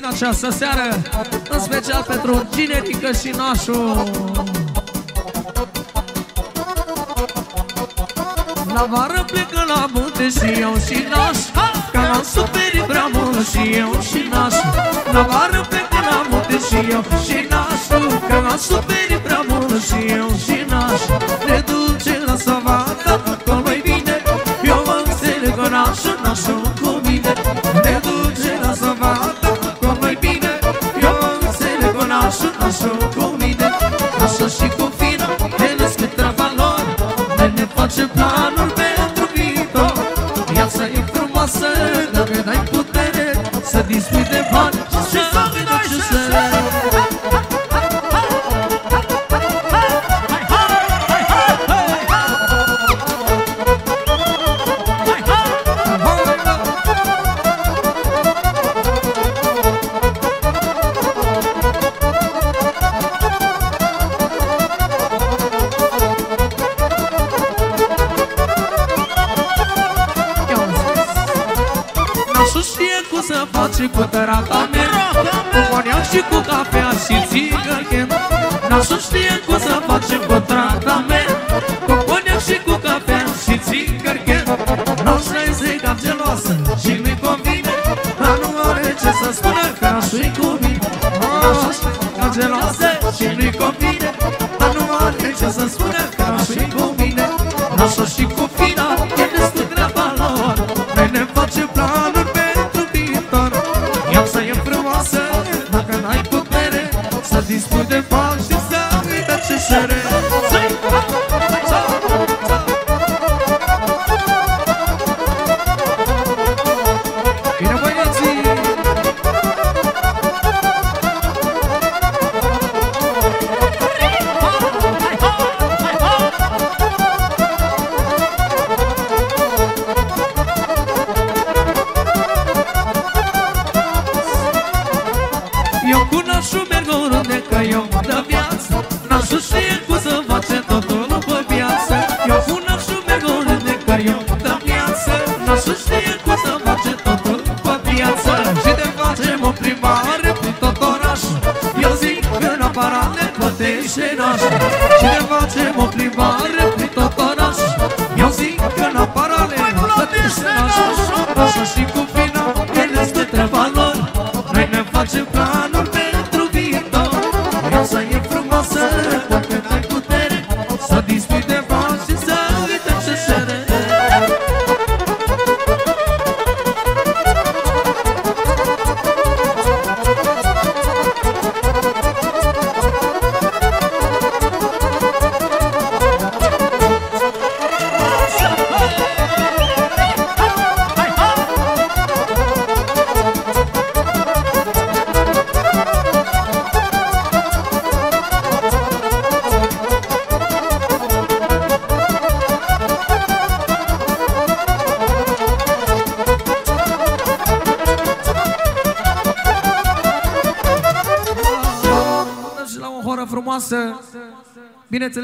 din această seară În special pentru Ginerică și Nașu La vară plecă la munte și eu și naș Că am suferit prea mult și eu și naș. La vară plecă la munte și eu și naș Că am suferit prea mult și eu și naș. Ne duce la savana, nașul, nașul cu mine Așa și cu fina, ne născ treaba lor. Ne ne face planuri pentru viitor. Viața e frumoasă, dacă dai putere Să dispui de bani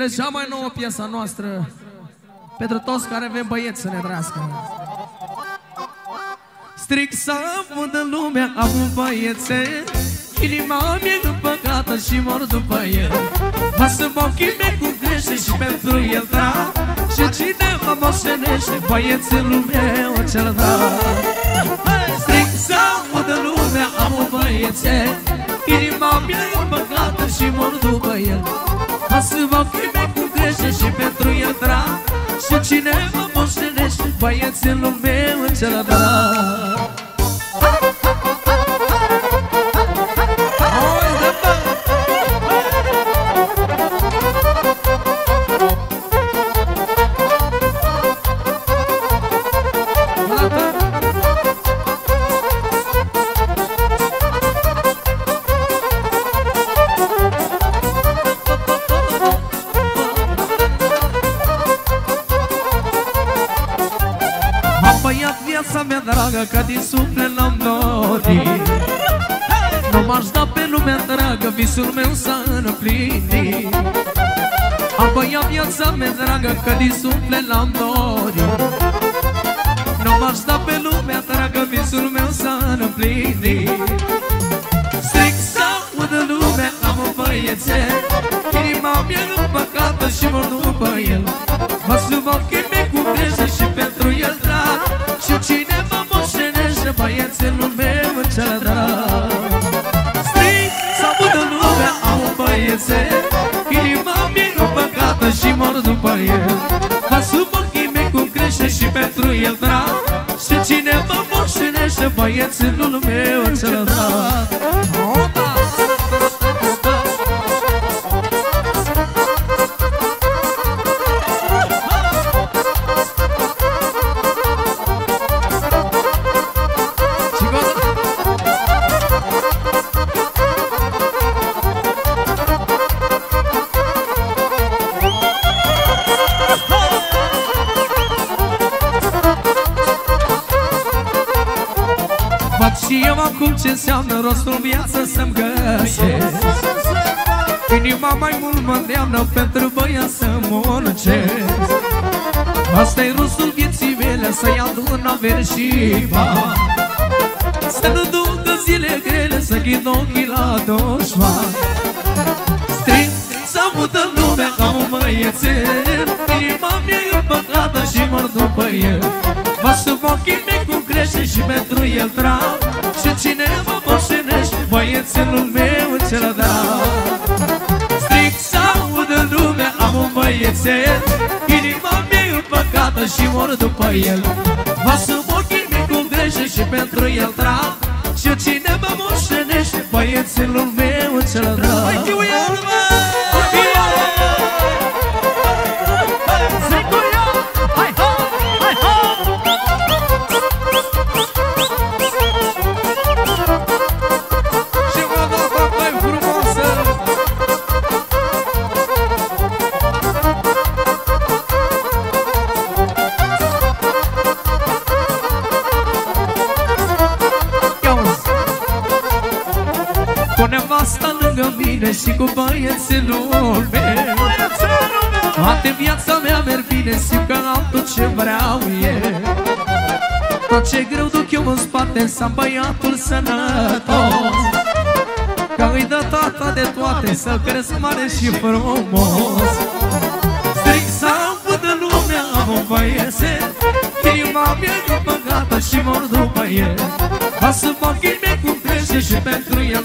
Bineînțeles, cea mai nouă piesa noastră Pentru toți care avem băieți să ne drească Stric să văd în lumea am un băiețel Inima mi-e împăcată și mor după el. Mă să ochii mei cu greșe și pentru el drag Și cine mă moșenește băiețelul meu cel drag Stric să văd în lumea am un băiețel Inima mi-e împăcată și mor după el. Mă să ochii mei cu greșe și pentru el drag. Și cine mă moșenește băiețelul meu cel drag M-aș da pe lumea dragă, visul meu s-a împlinit. Apoi ia viața mea dragă, că din suflet l-am dorit. Nu m-aș da pe lumea dragă, visul meu s-a împlinit. Stric să audă lumea, am un băiețel. Inima mea păcată și mor după el. Mă suboc un băiețel Inima mie e păcată și mor după el. Mă sub ochii mei cu grijă și pentru el drag Și cine mă moșenește băiețelul meu în cel drag acum ce înseamnă rostul viață să-mi găsesc. Inima mai mult mă îndeamnă pentru băiat să muncesc. Asta-i rostul vieții mele să iau un aver și bani. Să nu ducă zile grele să ghid ochii la dușman. Strig să mută lumea ca un băiețel. Inima mea e păcată și mor după el. Mă sub ochii mei cu crește și pentru el trag. Și cine mă moșenește, băiețelul meu cel da Strig să audă lumea, am un băiețel. Inima mea e păcată și mor după el. Mă sub ochii mei cu crește și pentru el trag. Și cine mă moșenește, băiețelul meu cel da Hai, fiu, și cu băiețelul meu. Toate viața mea merg bine, simt că am tot ce vreau eu. Tot ce greu duc eu în spate, să am băiatul sănătos. Că îi dă tata de toate, să cresc mare și frumos. Stric să în lumea, am un băiețel Inima mea e păcată și mor după el. Ca să fac mei cum crește și pentru el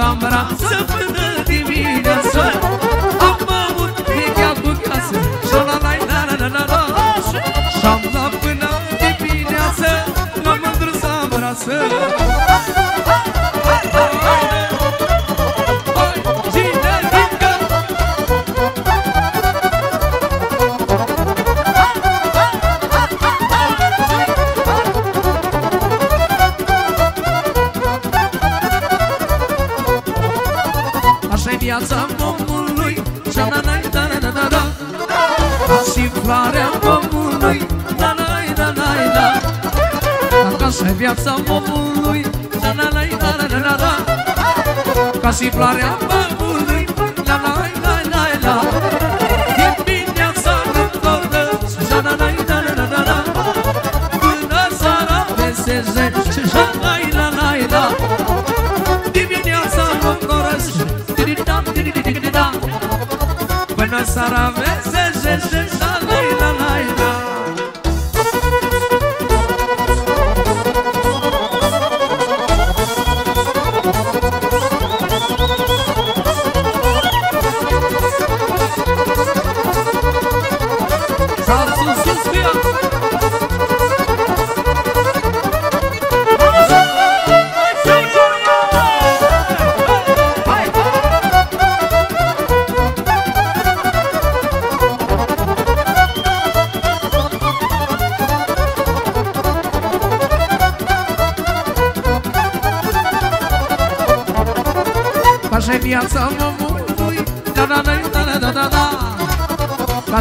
ram ram să până viața omului da la la la la la la Ca și floarea pământului La la la la la E bine să nu tornă La la la la la la la Până seara veseze Și la Dimineața mă încorăș Tiri-da, sară veselă.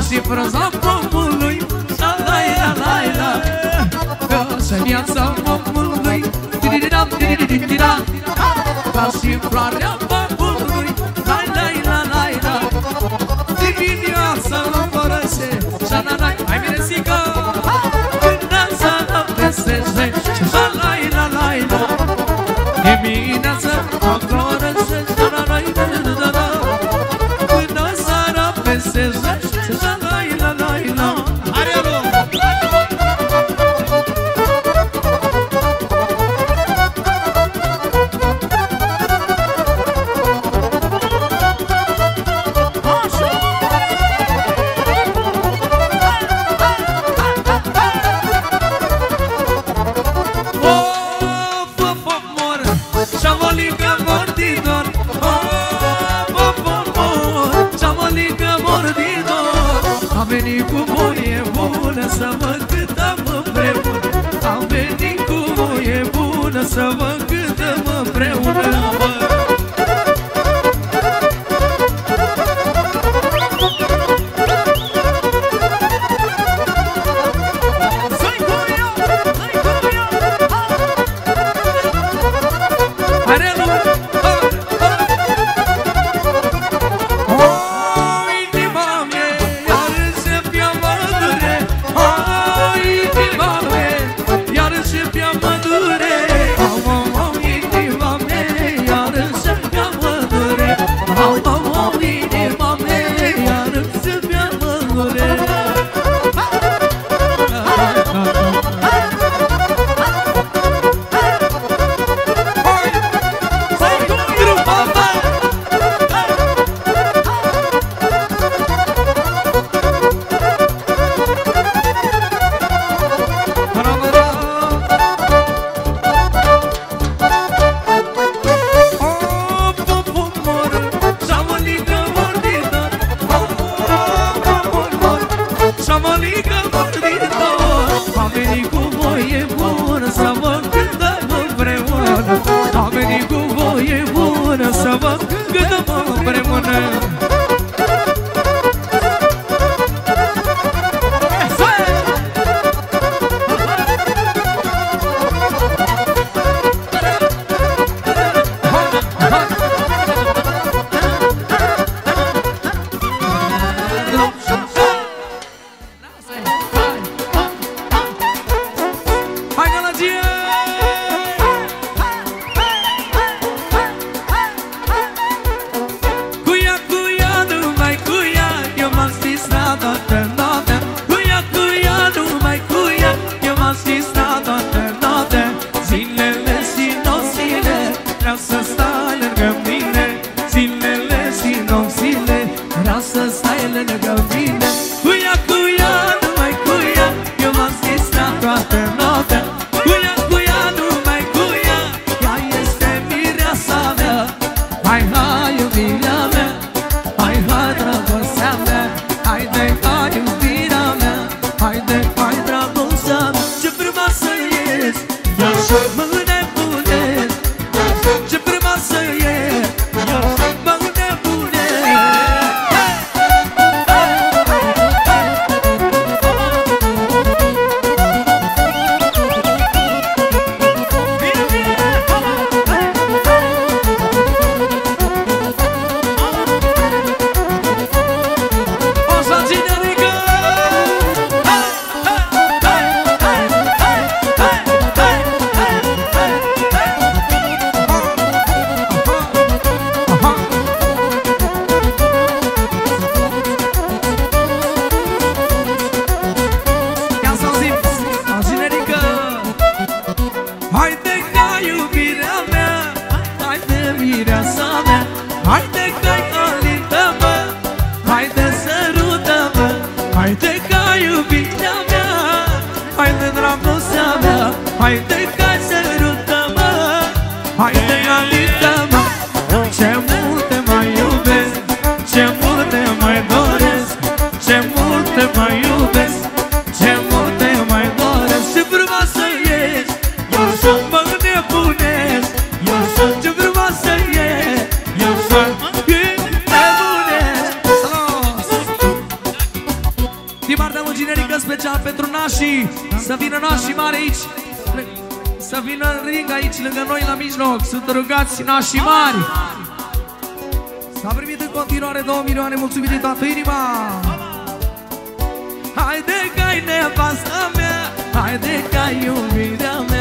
și frunza pomului. La la la la la. Așa viața pomului. Di-di-di-da, di-di-di-di-da Ca și floarea venit cu voie bună Să văd cât am împreună. Am venit cu voie bună Să văd cât am împreună aici, lângă noi, la mijloc, sunt rugați nașii mari. S-a primit în continuare 2 milioane, mulțumit din toată inima. Haide că-i nevasta mea, haide că-i iubirea mea,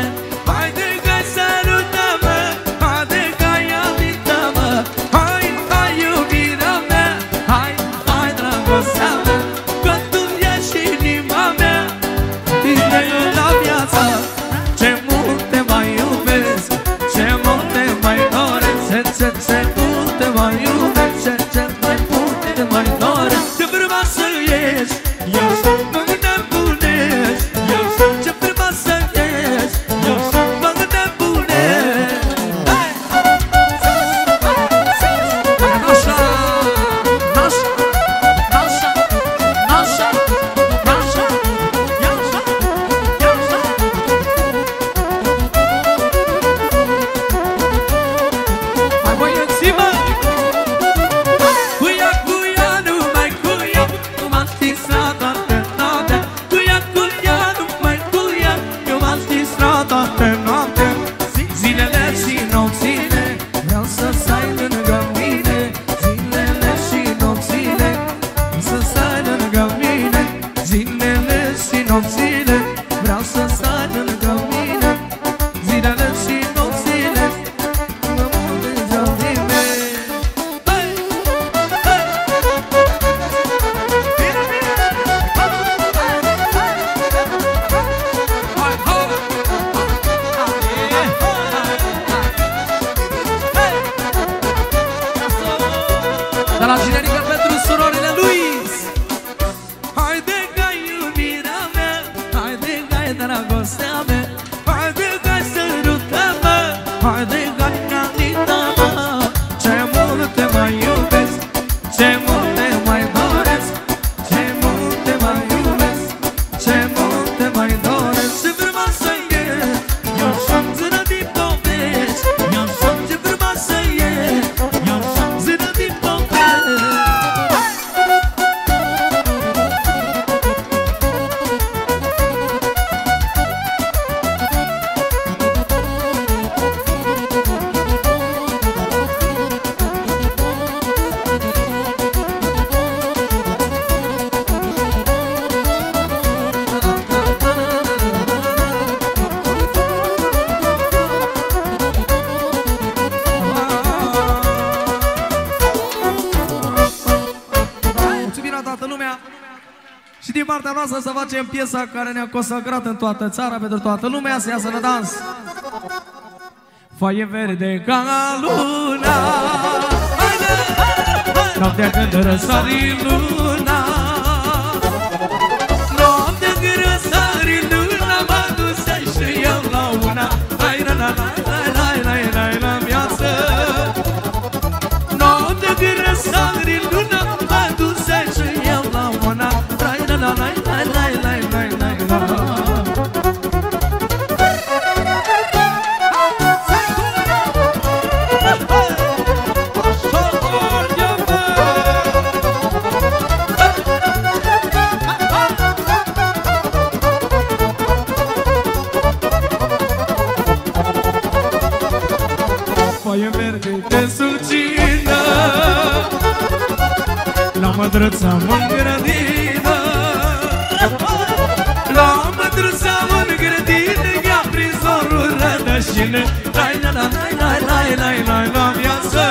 noastră să facem piesa care ne-a consacrat în toată țara, pentru toată lumea, să iasă la dans. Foaie verde ca luna. Noaptea când răsari luna. Noaptea când răsari luna Mă dusei și eu la una. Hai, la, la, la, la, la, la, la, la, viață. Noaptea când răsari luna. mătrăța mă grădină. La mătrăța mă grădină Ia prizorul rădășină Lai la la lai lai lai lai lai la viață.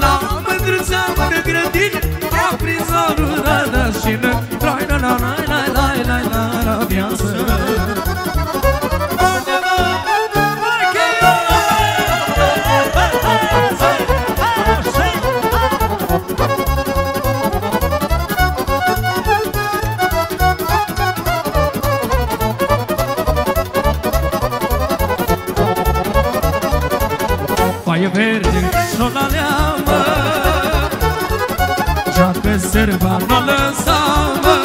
La mătrăța mă grădină Ia prizorul rădășină Lai la la lai lai lai lai la viață. e verde, nu la leamă Joacă sârba, nu lăsa, mă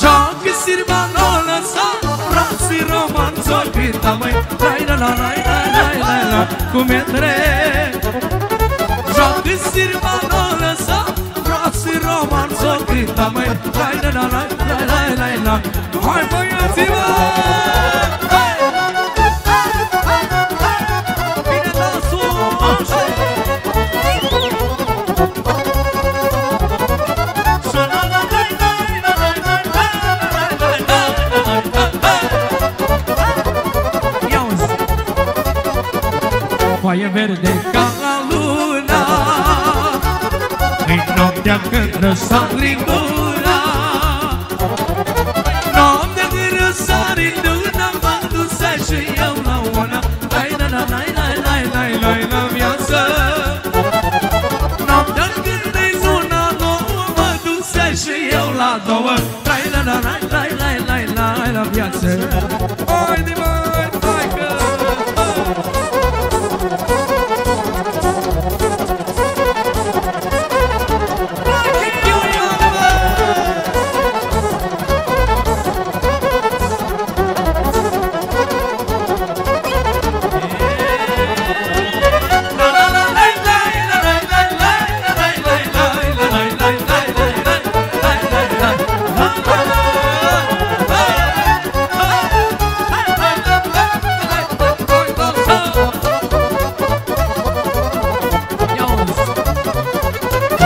Joacă sârba, nu lăsa Frații romanți s-o pita măi. Lai, la, la, la, la, la, la, la Cum e drept. Joacă sârba, nu lăsa Frații romanți s-o pita măi. Lai, la, la, la, la, la, la, la. Hai, băiații, mă! Hai! Verde ca la luna În noaptea când răsari luna Noaptea când răsari luna M-am dus și eu la una Lai la la lai lai lai lai lai la viață Noaptea când e zona nouă Mă dus și eu la două Lai la la lai lai lai lai lai la viață Oi de mai,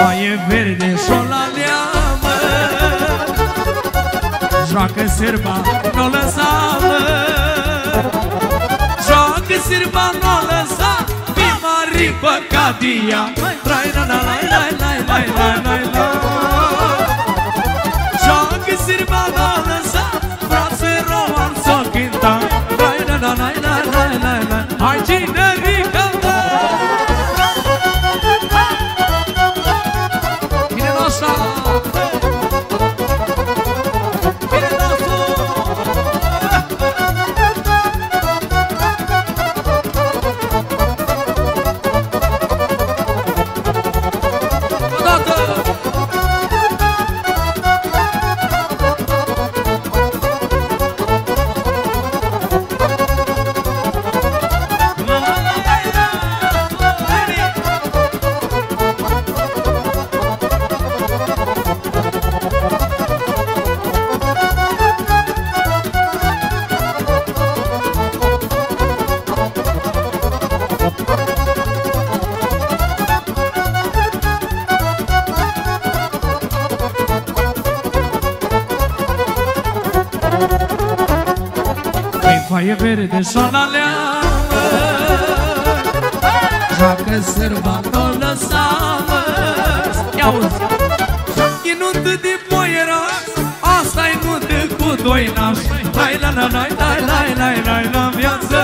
Foaie verde și-o la leamă Joacă sârba, nu o lăsa, mă Joacă sârba, nu o lăsa Pe mari păcat Trai, na, na, lai, lai, lai, lai, lai, lai, lai Joacă sârba, nu o lăsa Frate, roman, s-o cânta Trai, na, na, lai, lai, lai, lai, lai Hai, cinării foaie verde și-o la leamă Joacă sârba, n-o lăsa, mă Ia uzi E nuntă de boieraș Asta-i nuntă cu doi nași Lai la la lai lai lai lai lai la viață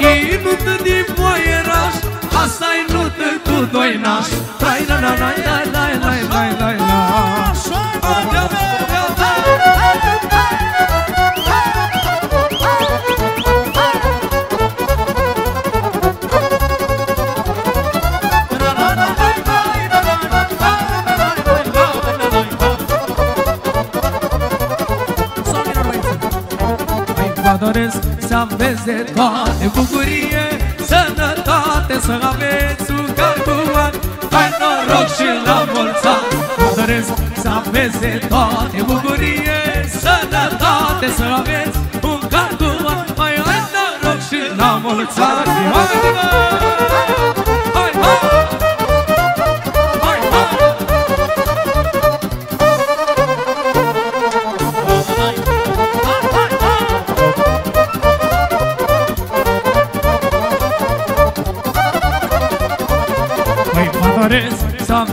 E nuntă de boieraș Asta-i nuntă cu doi nași Lai la la lai lai lai lai lai lai la aveți de toate bucurie Sănătate să aveți un calculat Hai noroc și la mulți ani Vă doresc să aveți de toate bucurie Sănătate să aveți un calculat Hai, hai noroc și la mulți ani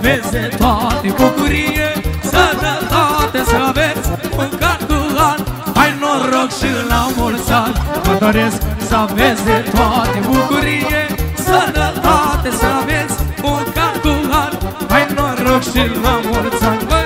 să aveți de toate bucurie Sănătate să aveți un car cu an Hai noroc și la mulți ani Vă doresc să aveți de toate bucurie Sănătate să aveți un car cu an Hai noroc și la mulți ani